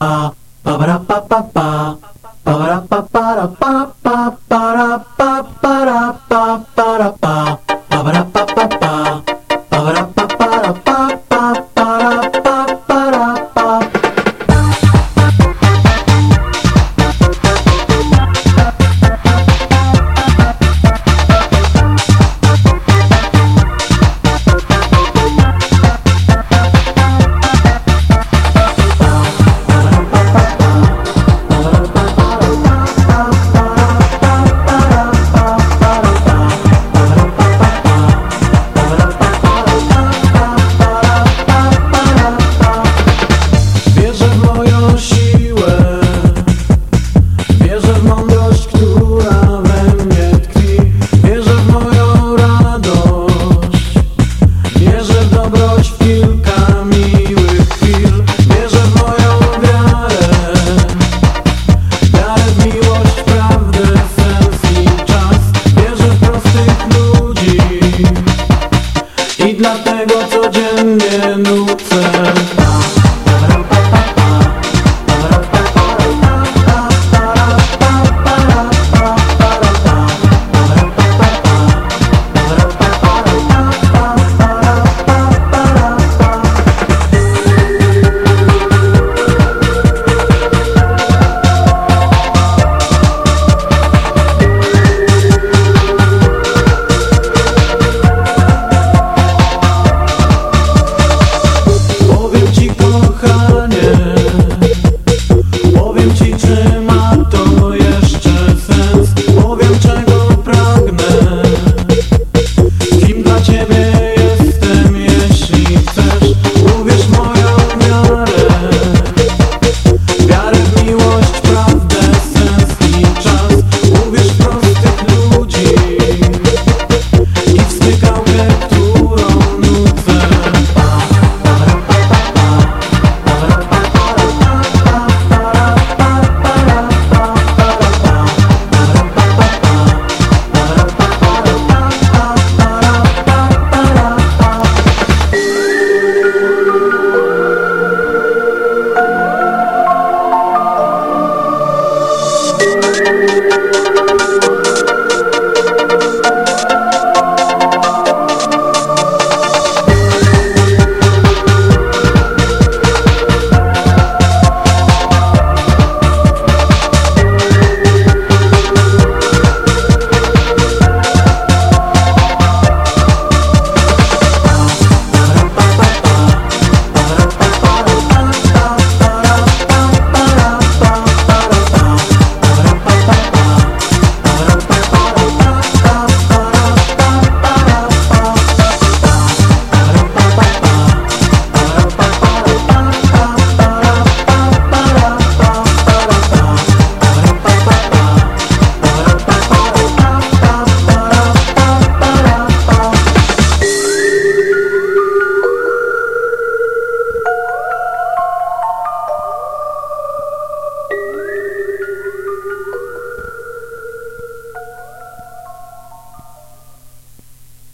Pa pa ba pa pa pa pa ba pa ba pa pa ba pa ba pa. ba ba